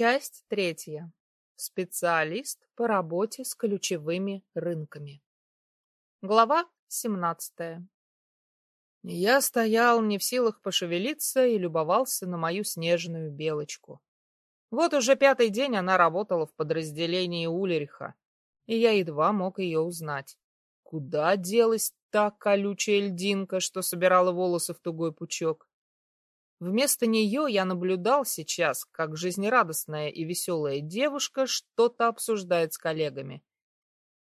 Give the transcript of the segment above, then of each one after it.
Часть третья. Специалист по работе с ключевыми рынками. Глава семнадцатая. Я стоял не в силах пошевелиться и любовался на мою снежную белочку. Вот уже пятый день она работала в подразделении Улериха, и я едва мог ее узнать. Куда делась та колючая льдинка, что собирала волосы в тугой пучок? Вместо нее я наблюдал сейчас, как жизнерадостная и веселая девушка что-то обсуждает с коллегами.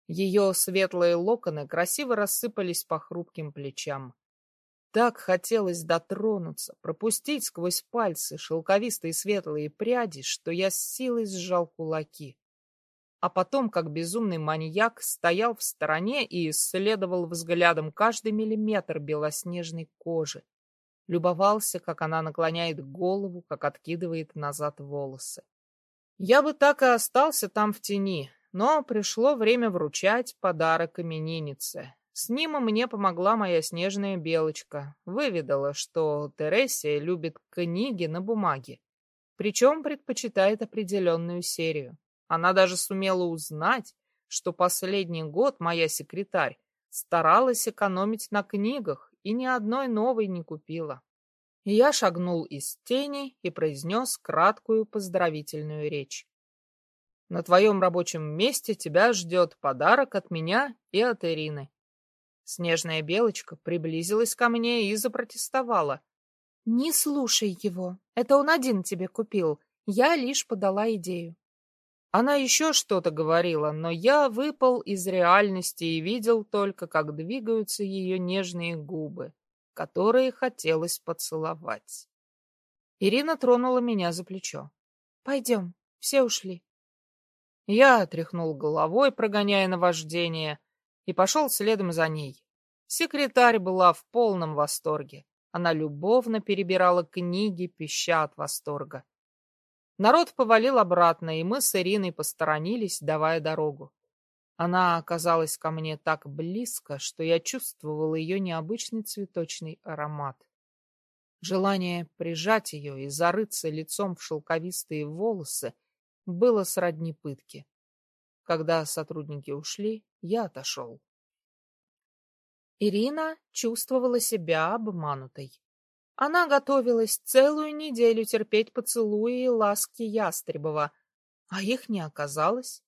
Ее светлые локоны красиво рассыпались по хрупким плечам. Так хотелось дотронуться, пропустить сквозь пальцы шелковистые светлые пряди, что я с силой сжал кулаки. А потом, как безумный маньяк, стоял в стороне и исследовал взглядом каждый миллиметр белоснежной кожи, любовался, как она наклоняет голову, как откидывает назад волосы. Я бы так и остался там в тени, но пришло время вручать подарок имениннице. С ним мне помогла моя снежная белочка. Выведала, что Тересия любит книги на бумаге, причем предпочитает определенную серию. Она даже сумела узнать, что последний год моя секретарь старалась экономить на книгах и ни одной новой не купила. Я шагнул из тени и произнес краткую поздравительную речь. На твоем рабочем месте тебя ждет подарок от меня и от Ирины. Снежная белочка приблизилась ко мне и запротестовала. — Не слушай его. Это он один тебе купил. Я лишь подала идею. Она еще что-то говорила, но я выпал из реальности и видел только, как двигаются ее нежные губы, которые хотелось поцеловать. Ирина тронула меня за плечо. «Пойдем, все ушли». Я тряхнул головой, прогоняя наваждение, и пошел следом за ней. Секретарь была в полном восторге. Она любовно перебирала книги, пища от восторга. Народ повалил обратно, и мы с Ириной посторонились, давая дорогу. Она оказалась ко мне так близко, что я чувствовал ее необычный цветочный аромат. Желание прижать ее и зарыться лицом в шелковистые волосы было сродни пытке. Когда сотрудники ушли, я отошел. Ирина чувствовала себя обманутой. Она готовилась целую неделю терпеть поцелуи и ласки Ястребова, а их не оказалось.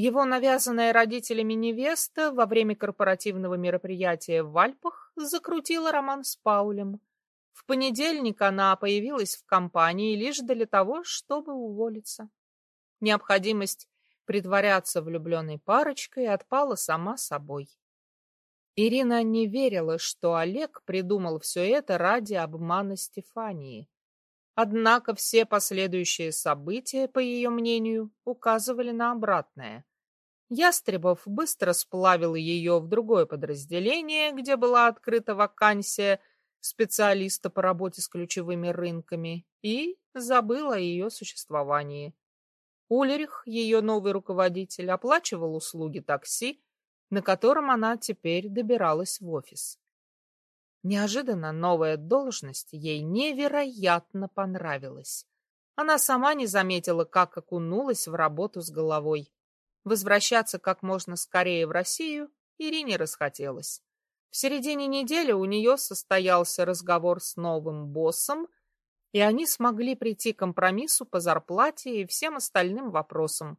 Его навязанная родителями невеста во время корпоративного мероприятия в Альпах закрутила роман с Паулем. В понедельник она появилась в компании лишь для того, чтобы уволиться. Необходимость притворяться влюбленной парочкой отпала сама собой. Ирина не верила, что Олег придумал все это ради обмана Стефании. Однако все последующие события, по ее мнению, указывали на обратное. Ястребов быстро сплавил ее в другое подразделение, где была открыта вакансия специалиста по работе с ключевыми рынками, и забыл о ее существовании. Ульрих, ее новый руководитель, оплачивал услуги такси, на котором она теперь добиралась в офис. Неожиданно новая должность ей невероятно понравилась. Она сама не заметила, как окунулась в работу с головой. Возвращаться как можно скорее в Россию Ирине расхотелось. В середине недели у нее состоялся разговор с новым боссом, и они смогли прийти к компромиссу по зарплате и всем остальным вопросам,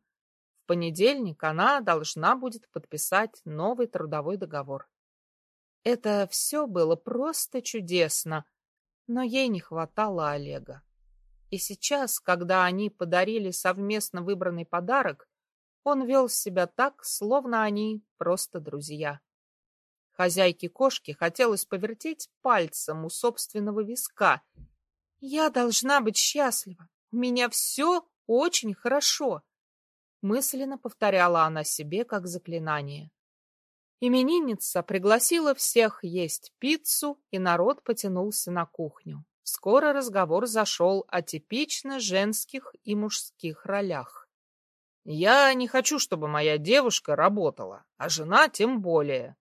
понедельник она должна будет подписать новый трудовой договор. Это все было просто чудесно, но ей не хватало Олега. И сейчас, когда они подарили совместно выбранный подарок, он вел себя так, словно они просто друзья. Хозяйке кошки хотелось повертеть пальцем у собственного виска. «Я должна быть счастлива. У меня все очень хорошо. Мысленно повторяла она себе как заклинание. Именинница пригласила всех есть пиццу, и народ потянулся на кухню. Скоро разговор зашел о типично женских и мужских ролях. «Я не хочу, чтобы моя девушка работала, а жена тем более».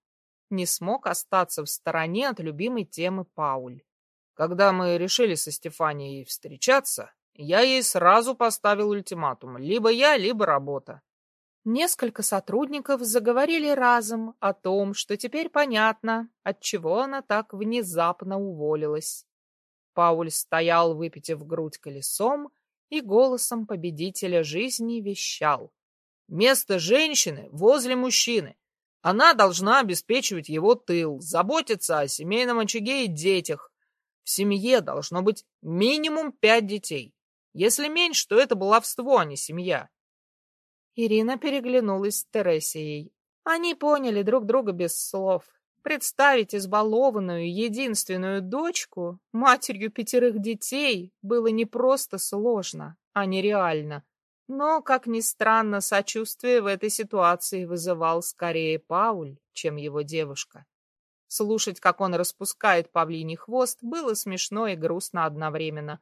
Не смог остаться в стороне от любимой темы Пауль. Когда мы решили со Стефанией встречаться, Я ей сразу поставил ультиматум. Либо я, либо работа. Несколько сотрудников заговорили разом о том, что теперь понятно, отчего она так внезапно уволилась. Пауль стоял, выпитив грудь колесом, и голосом победителя жизни вещал. Место женщины возле мужчины. Она должна обеспечивать его тыл, заботиться о семейном очаге и детях. В семье должно быть минимум пять детей. Если меньше, то это баловство, а не семья. Ирина переглянулась с Тересией. Они поняли друг друга без слов. Представить избалованную единственную дочку, матерью пятерых детей, было не просто сложно, а нереально. Но, как ни странно, сочувствие в этой ситуации вызывал скорее Пауль, чем его девушка. Слушать, как он распускает павлиний хвост, было смешно и грустно одновременно.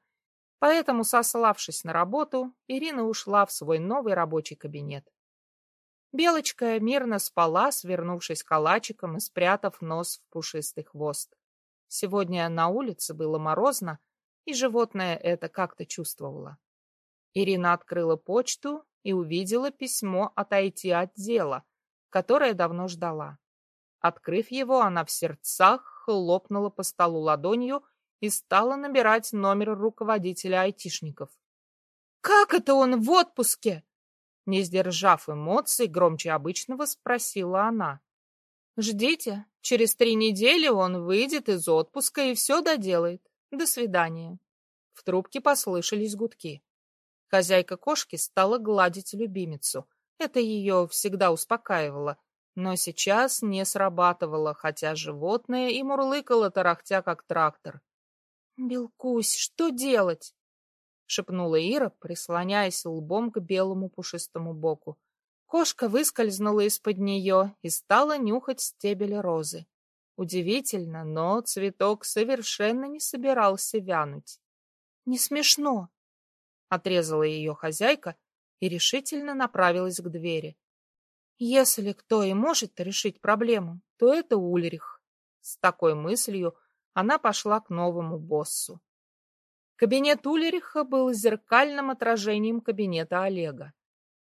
Поэтому, сославшись на работу, Ирина ушла в свой новый рабочий кабинет. Белочка мирно спала, свернувшись калачиком и спрятав нос в пушистый хвост. Сегодня на улице было морозно, и животное это как-то чувствовало. Ирина открыла почту и увидела письмо от IT-отдела, которое давно ждала. Открыв его, она в сердцах хлопнула по столу ладонью и стала набирать номер руководителя айтишников. «Как это он в отпуске?» Не сдержав эмоций, громче обычного спросила она. «Ждите, через три недели он выйдет из отпуска и все доделает. До свидания». В трубке послышались гудки. Хозяйка кошки стала гладить любимицу. Это ее всегда успокаивало, но сейчас не срабатывало, хотя животное и мурлыкало тарахтя, как трактор. «Белкусь, что делать?» — шепнула Ира, прислоняясь лбом к белому пушистому боку. Кошка выскользнула из-под нее и стала нюхать стебель розы. Удивительно, но цветок совершенно не собирался вянуть. «Не смешно!» Отрезала ее хозяйка и решительно направилась к двери. Если кто и может решить проблему, то это Ульрих. С такой мыслью она пошла к новому боссу. Кабинет Ульриха был зеркальным отражением кабинета Олега.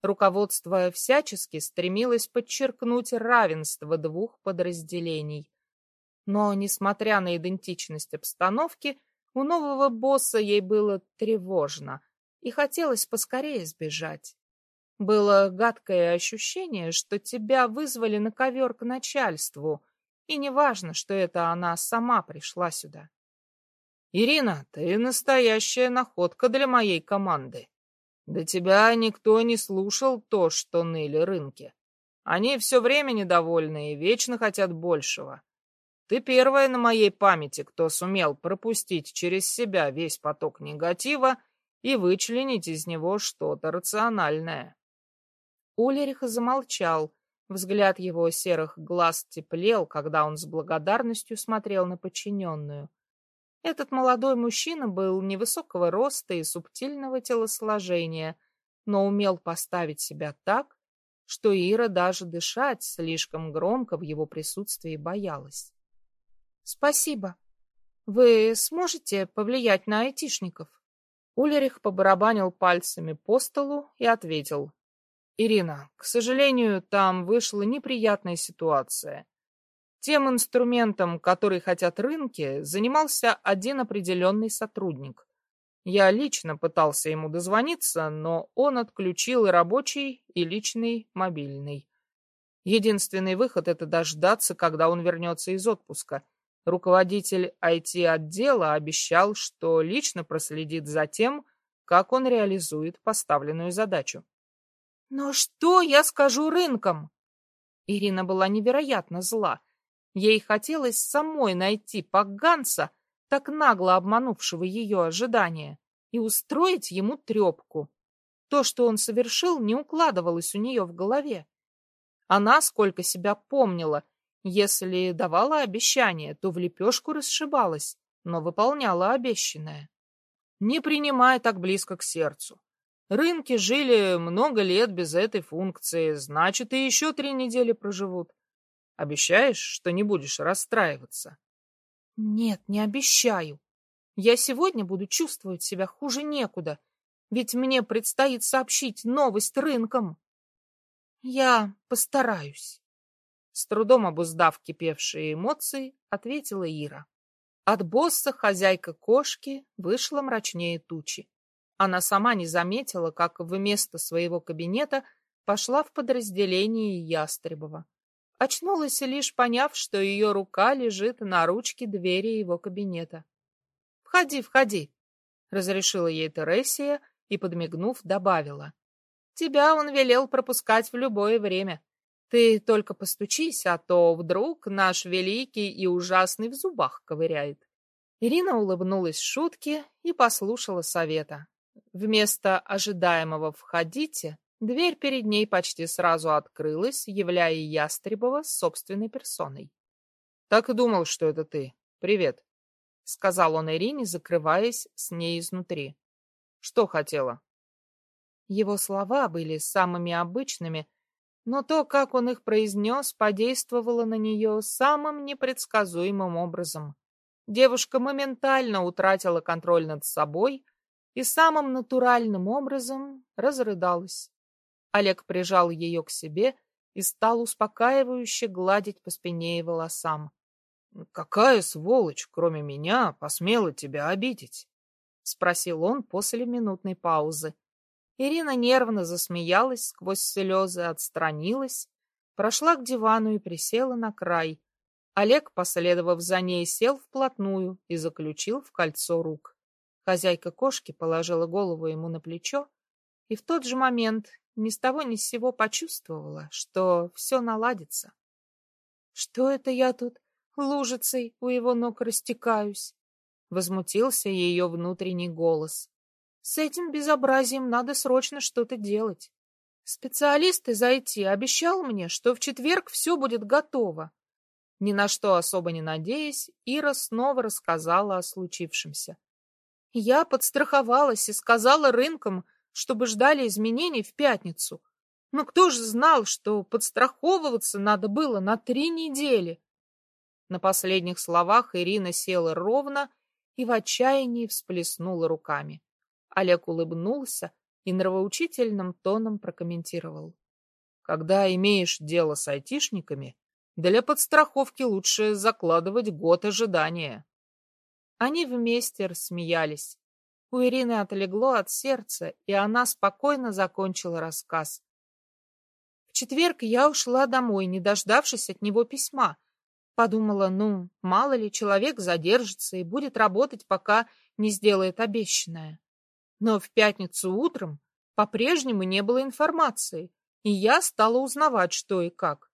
Руководство всячески стремилось подчеркнуть равенство двух подразделений. Но, несмотря на идентичность обстановки, у нового босса ей было тревожно — и хотелось поскорее сбежать. Было гадкое ощущение, что тебя вызвали на ковер к начальству, и неважно, что это она сама пришла сюда. «Ирина, ты настоящая находка для моей команды. До тебя никто не слушал то, что ныли рынки. Они все время недовольны и вечно хотят большего. Ты первая на моей памяти, кто сумел пропустить через себя весь поток негатива и вычленить из него что-то рациональное. Улерих замолчал. Взгляд его серых глаз теплел, когда он с благодарностью смотрел на подчиненную. Этот молодой мужчина был невысокого роста и субтильного телосложения, но умел поставить себя так, что Ира даже дышать слишком громко в его присутствии боялась. — Спасибо. Вы сможете повлиять на айтишников? Улерих побарабанил пальцами по столу и ответил. «Ирина, к сожалению, там вышла неприятная ситуация. Тем инструментом, который хотят рынки, занимался один определенный сотрудник. Я лично пытался ему дозвониться, но он отключил и рабочий, и личный мобильный. Единственный выход — это дождаться, когда он вернется из отпуска. Руководитель IT-отдела обещал, что лично проследит за тем, как он реализует поставленную задачу. «Но что я скажу рынкам?» Ирина была невероятно зла. Ей хотелось самой найти поганца, так нагло обманувшего ее ожидания, и устроить ему трепку. То, что он совершил, не укладывалось у нее в голове. Она, сколько себя помнила, если давала обещание, то в лепешку расшибалась, но выполняла обещанное. Не принимай так близко к сердцу. Рынки жили много лет без этой функции, значит, и еще три недели проживут. Обещаешь, что не будешь расстраиваться? Нет, не обещаю. Я сегодня буду чувствовать себя хуже некуда, ведь мне предстоит сообщить новость рынкам. Я постараюсь. С трудом обуздав кипевшие эмоции, ответила Ира. От босса хозяйка кошки вышла мрачнее тучи. Она сама не заметила, как вместо своего кабинета пошла в подразделение Ястребова. Очнулась лишь поняв, что ее рука лежит на ручке двери его кабинета. «Входи, входи», — разрешила ей Тересия и, подмигнув, добавила. «Тебя он велел пропускать в любое время. Ты только постучись, а то вдруг наш великий и ужасный в зубах ковыряет». Ирина улыбнулась шутке и послушала совета. Вместо ожидаемого «входите» Дверь перед ней почти сразу открылась, являя Ястребова собственной персоной. — Так и думал, что это ты. Привет, — сказал он Ирине, закрываясь с ней изнутри. — Что хотела? Его слова были самыми обычными, но то, как он их произнес, подействовало на нее самым непредсказуемым образом. Девушка моментально утратила контроль над собой и самым натуральным образом разрыдалась. Олег прижал ее к себе и стал успокаивающе гладить по спине и волосам. «Какая сволочь, кроме меня, посмела тебя обидеть?» — спросил он после минутной паузы. Ирина нервно засмеялась сквозь слезы, отстранилась, прошла к дивану и присела на край. Олег, последовав за ней, сел вплотную и заключил в кольцо рук. Хозяйка кошки положила голову ему на плечо, и в тот же момент ни с того ни с сего почувствовала, что все наладится. Что это я тут лужицей у его ног растекаюсь? Возмутился ее внутренний голос. С этим безобразием надо срочно что-то делать. Специалист из IT обещал мне, что в четверг все будет готово. Ни на что особо не надеясь, Ира снова рассказала о случившемся. Я подстраховалась и сказала рынкам, чтобы ждали изменений в пятницу. Но кто же знал, что подстраховываться надо было на три недели? На последних словах Ирина села ровно и в отчаянии всплеснула руками. Олег улыбнулся и нравоучительным тоном прокомментировал. Когда имеешь дело с айтишниками, для подстраховки лучше закладывать год ожидания. Они вместе рассмеялись. У Ирины отлегло от сердца, и она спокойно закончила рассказ. В четверг я ушла домой, не дождавшись от него письма. Подумала, ну, мало ли, человек задержится и будет работать, пока не сделает обещанное. Но в пятницу утром по-прежнему не было информации, и я стала узнавать, что и как.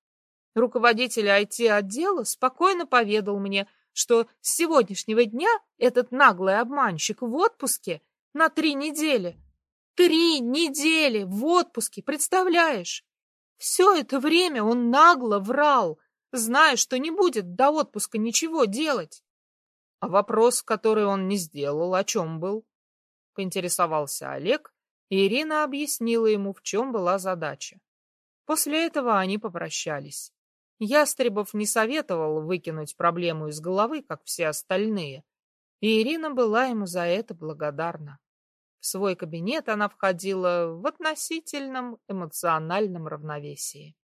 Руководитель IT-отдела спокойно поведал мне, что с сегодняшнего дня этот наглый обманщик в отпуске на три недели. Три недели в отпуске, представляешь? Все это время он нагло врал, зная, что не будет до отпуска ничего делать. А вопрос, который он не сделал, о чем был? Поинтересовался Олег, и Ирина объяснила ему, в чем была задача. После этого они попрощались. Ястребов не советовал выкинуть проблему из головы, как все остальные, и Ирина была ему за это благодарна. В свой кабинет она входила в относительном эмоциональном равновесии.